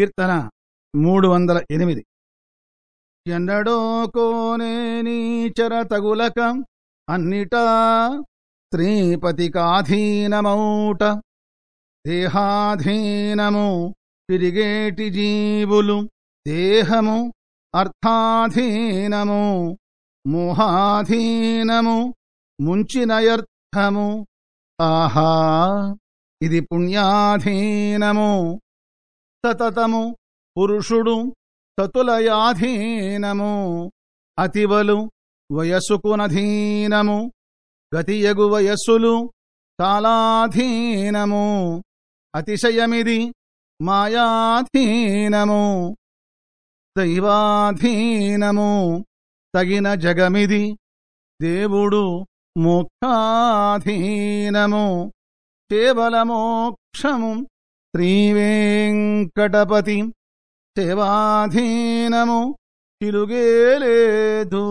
కీర్తన మూడు వందల ఎనిమిది ఎన్నడో కోనేని చర తగులక అన్నిటా స్త్రీపతికాధీనమౌట దేహాధీనము తిరిగేటి జీవులు దేహము అర్థాధీనము మోహాధీనము ముంచినయర్థము. ఆహా! ఇది పుణ్యాధీనము. సతతము పురుషుడు సతులయాధీనము అతివలు వయస్సుకునధీనము గతియగు వయస్సులు కాలాధీనము అతిశయమిది మాయాధీనము దైవాధీనము తగిన జగమిది దేవుడు మోక్షాధీనము కేవలమోక్షము మోక్షము వెంకటపతి సేవాధీనము తిరుగేలేదు.